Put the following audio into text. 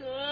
车。